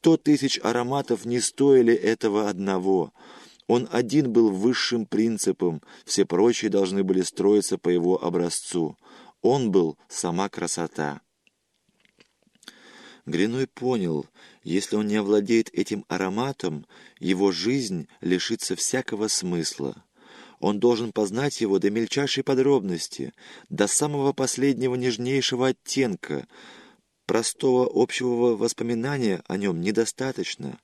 Сто тысяч ароматов не стоили этого одного. Он один был высшим принципом, все прочие должны были строиться по его образцу. Он был сама красота. Гриной понял, если он не овладеет этим ароматом, его жизнь лишится всякого смысла. Он должен познать его до мельчайшей подробности, до самого последнего нежнейшего оттенка. Простого общего воспоминания о нем недостаточно.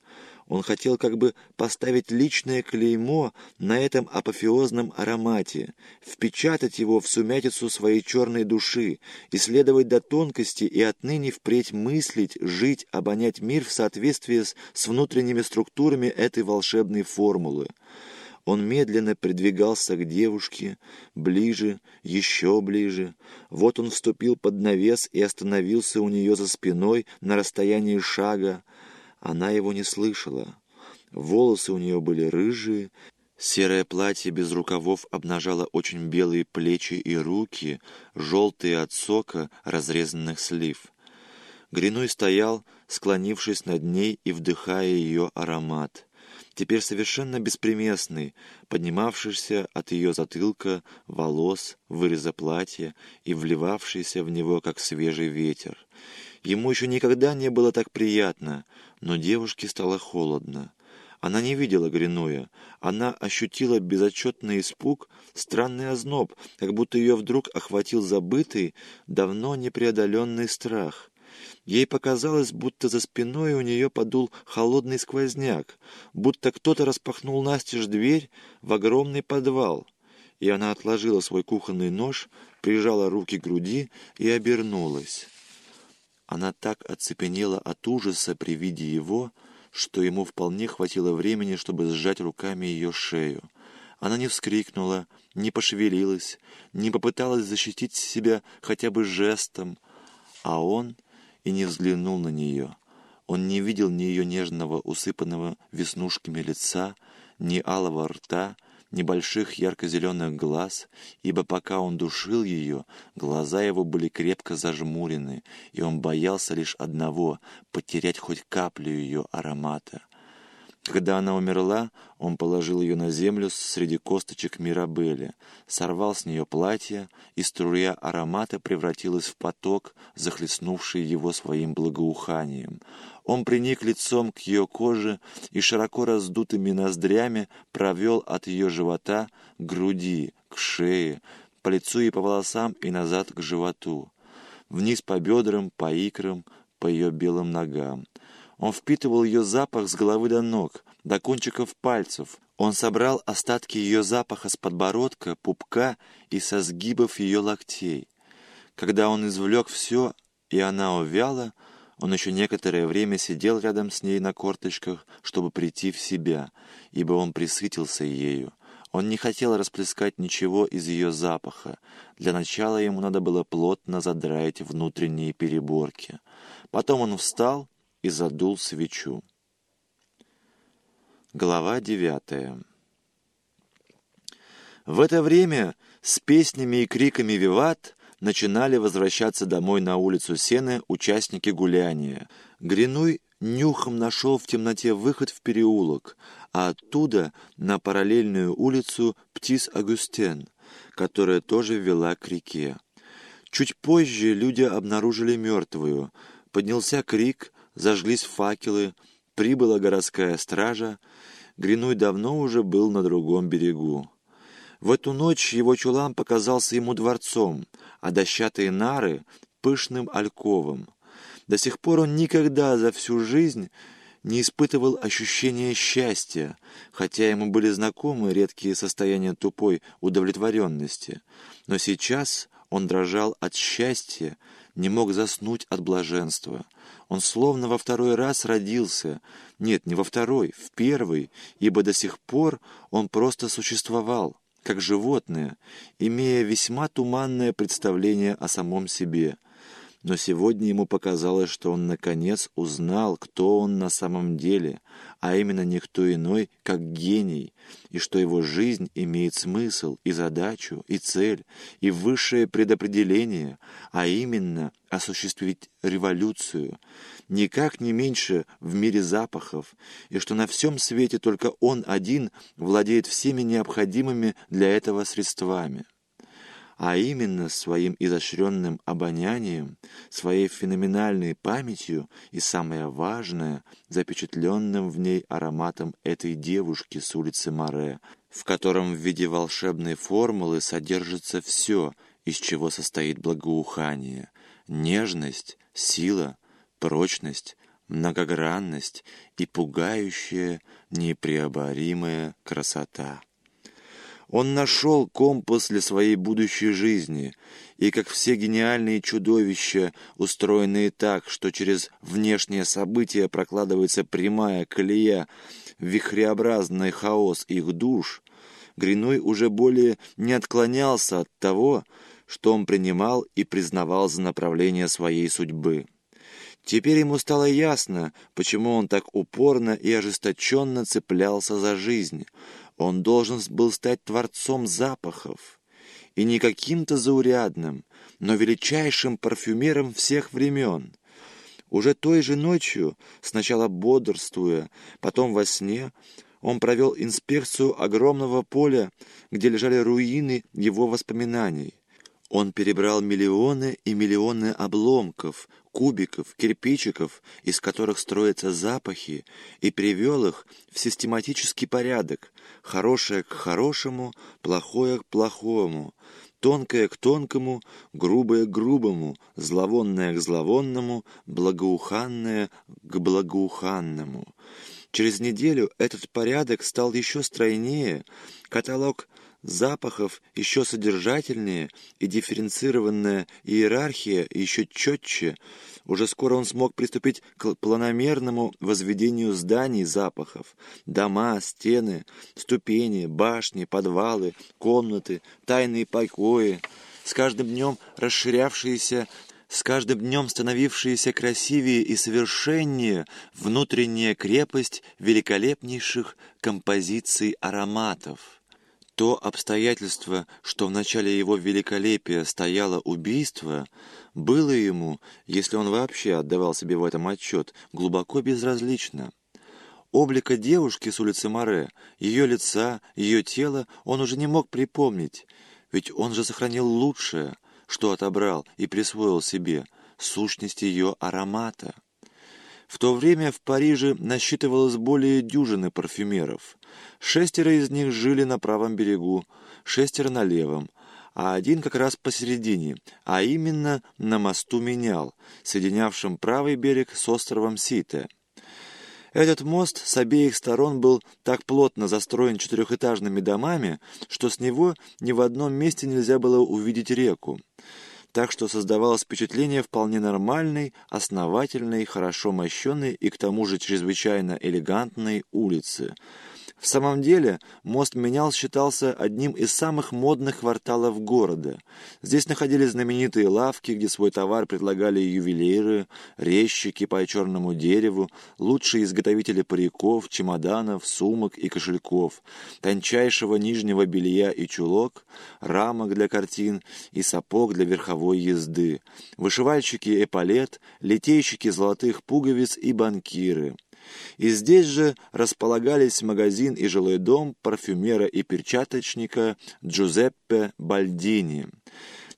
Он хотел как бы поставить личное клеймо на этом апофеозном аромате, впечатать его в сумятицу своей черной души, исследовать до тонкости и отныне впредь мыслить, жить, обонять мир в соответствии с, внутренними структурами этой волшебной формулы. Он медленно придвигался к девушке, ближе, еще ближе. Вот он вступил под навес и остановился у нее за спиной на расстоянии шага. Она его не слышала. Волосы у нее были рыжие, серое платье без рукавов обнажало очень белые плечи и руки, желтые от сока разрезанных слив. Гриной стоял, склонившись над ней и вдыхая ее аромат теперь совершенно беспримесный, поднимавшийся от ее затылка, волос, выреза платья и вливавшийся в него, как свежий ветер. Ему еще никогда не было так приятно, но девушке стало холодно. Она не видела Гринуя. Она ощутила безотчетный испуг, странный озноб, как будто ее вдруг охватил забытый, давно непреодоленный страх — Ей показалось, будто за спиной у нее подул холодный сквозняк, будто кто-то распахнул настежь дверь в огромный подвал. И она отложила свой кухонный нож, прижала руки к груди и обернулась. Она так оцепенела от ужаса при виде его, что ему вполне хватило времени, чтобы сжать руками ее шею. Она не вскрикнула, не пошевелилась, не попыталась защитить себя хотя бы жестом, а он и не взглянул на нее. Он не видел ни ее нежного, усыпанного веснушками лица, ни алого рта, ни больших ярко-зеленых глаз, ибо пока он душил ее, глаза его были крепко зажмурены, и он боялся лишь одного — потерять хоть каплю ее аромата — когда она умерла, он положил ее на землю среди косточек Мирабели, сорвал с нее платье, и струя аромата превратилась в поток, захлестнувший его своим благоуханием. Он приник лицом к ее коже и широко раздутыми ноздрями провел от ее живота к груди, к шее, по лицу и по волосам и назад к животу, вниз по бедрам, по икрам, по ее белым ногам. Он впитывал ее запах с головы до ног, до кончиков пальцев. Он собрал остатки ее запаха с подбородка, пупка и со сгибов ее локтей. Когда он извлек все, и она увяла, он еще некоторое время сидел рядом с ней на корточках, чтобы прийти в себя, ибо он присытился ею. Он не хотел расплескать ничего из ее запаха. Для начала ему надо было плотно задраить внутренние переборки. Потом он встал и задул свечу. Глава девятая В это время с песнями и криками «Виват» начинали возвращаться домой на улицу Сены участники гуляния. Гринуй нюхом нашел в темноте выход в переулок, а оттуда на параллельную улицу Птис-Агустен, которая тоже вела к реке. Чуть позже люди обнаружили мертвую. Поднялся крик, зажглись факелы, прибыла городская стража, Гринуй давно уже был на другом берегу. В эту ночь его чулан показался ему дворцом, а дощатые нары — пышным альковом. До сих пор он никогда за всю жизнь не испытывал ощущения счастья, хотя ему были знакомы редкие состояния тупой удовлетворенности. Но сейчас он дрожал от счастья, не мог заснуть от блаженства. Он словно во второй раз родился. Нет, не во второй, в первый, ибо до сих пор он просто существовал, как животное, имея весьма туманное представление о самом себе. Но сегодня ему показалось, что он наконец узнал, кто он на самом деле, а именно никто иной, как гений, и что его жизнь имеет смысл и задачу, и цель, и высшее предопределение, а именно осуществить революцию, никак не меньше в мире запахов, и что на всем свете только он один владеет всеми необходимыми для этого средствами а именно своим изощренным обонянием, своей феноменальной памятью и, самое важное, запечатленным в ней ароматом этой девушки с улицы Море, в котором в виде волшебной формулы содержится все, из чего состоит благоухание — нежность, сила, прочность, многогранность и пугающая, непреоборимая красота. Он нашел компас для своей будущей жизни, и, как все гениальные чудовища, устроенные так, что через внешние события прокладывается прямая колея, вихреобразный хаос их душ, Гриной уже более не отклонялся от того, что он принимал и признавал за направление своей судьбы. Теперь ему стало ясно, почему он так упорно и ожесточенно цеплялся за жизнь. Он должен был стать творцом запахов, и не каким-то заурядным, но величайшим парфюмером всех времен. Уже той же ночью, сначала бодрствуя, потом во сне, он провел инспекцию огромного поля, где лежали руины его воспоминаний. Он перебрал миллионы и миллионы обломков, кубиков, кирпичиков, из которых строятся запахи, и привел их в систематический порядок, хорошее к хорошему, плохое к плохому, тонкое к тонкому, грубое к грубому, зловонное к зловонному, благоуханное к благоуханному. Через неделю этот порядок стал еще стройнее, каталог запахов еще содержательнее и дифференцированная иерархия еще четче, уже скоро он смог приступить к планомерному возведению зданий запахов. Дома, стены, ступени, башни, подвалы, комнаты, тайные покои, с каждым днем расширявшиеся с каждым днем становившаяся красивее и совершеннее внутренняя крепость великолепнейших композиций ароматов. То обстоятельство, что в начале его великолепия стояло убийство, было ему, если он вообще отдавал себе в этом отчет, глубоко безразлично. Облика девушки с улицы Море, ее лица, ее тело он уже не мог припомнить, ведь он же сохранил лучшее, что отобрал и присвоил себе, сущность ее аромата. В то время в Париже насчитывалось более дюжины парфюмеров. Шестеро из них жили на правом берегу, шестеро на левом, а один как раз посередине, а именно на мосту Менял, соединявшем правый берег с островом Сите. Этот мост с обеих сторон был так плотно застроен четырехэтажными домами, что с него ни в одном месте нельзя было увидеть реку так что создавалось впечатление вполне нормальной, основательной, хорошо мощенной и к тому же чрезвычайно элегантной улицы – в самом деле, мост Менял считался одним из самых модных кварталов города. Здесь находились знаменитые лавки, где свой товар предлагали ювелиры, резчики по черному дереву, лучшие изготовители париков, чемоданов, сумок и кошельков, тончайшего нижнего белья и чулок, рамок для картин и сапог для верховой езды, вышивальщики эполет, литейщики золотых пуговиц и банкиры. И здесь же располагались магазин и жилой дом парфюмера и перчаточника Джузеппе Бальдини.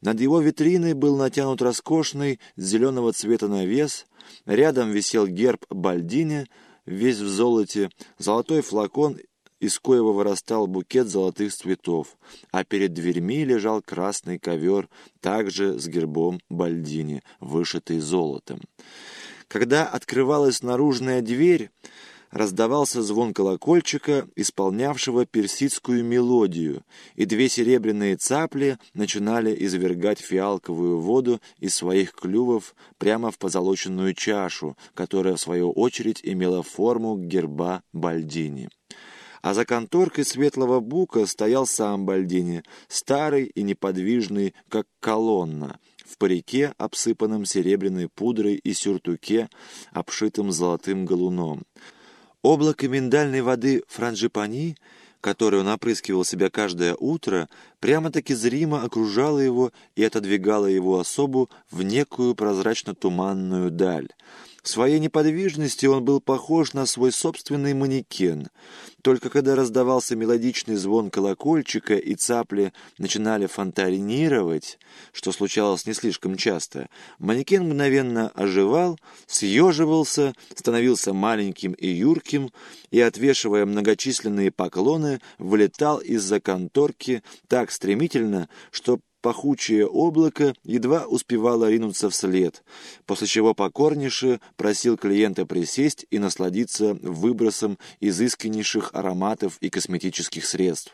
Над его витриной был натянут роскошный зеленого цвета навес, рядом висел герб Бальдини, весь в золоте, золотой флакон из коего вырастал букет золотых цветов, а перед дверьми лежал красный ковер, также с гербом Бальдини, вышитый золотом. Когда открывалась наружная дверь, раздавался звон колокольчика, исполнявшего персидскую мелодию, и две серебряные цапли начинали извергать фиалковую воду из своих клювов прямо в позолоченную чашу, которая, в свою очередь, имела форму герба Бальдини. А за конторкой светлого бука стоял сам Бальдини, старый и неподвижный, как колонна, в парике, обсыпанном серебряной пудрой и сюртуке, обшитым золотым галуном. Облако миндальной воды франжипани — которой он опрыскивал себя каждое утро, прямо-таки зримо окружало его и отодвигало его особу в некую прозрачно-туманную даль. В своей неподвижности он был похож на свой собственный манекен. Только когда раздавался мелодичный звон колокольчика и цапли начинали фонтанировать, что случалось не слишком часто, манекен мгновенно оживал, съеживался, становился маленьким и юрким и, отвешивая многочисленные поклоны, вылетал из-за конторки так стремительно, что пахучее облако едва успевало ринуться вслед, после чего покорнейше просил клиента присесть и насладиться выбросом изысканнейших ароматов и косметических средств.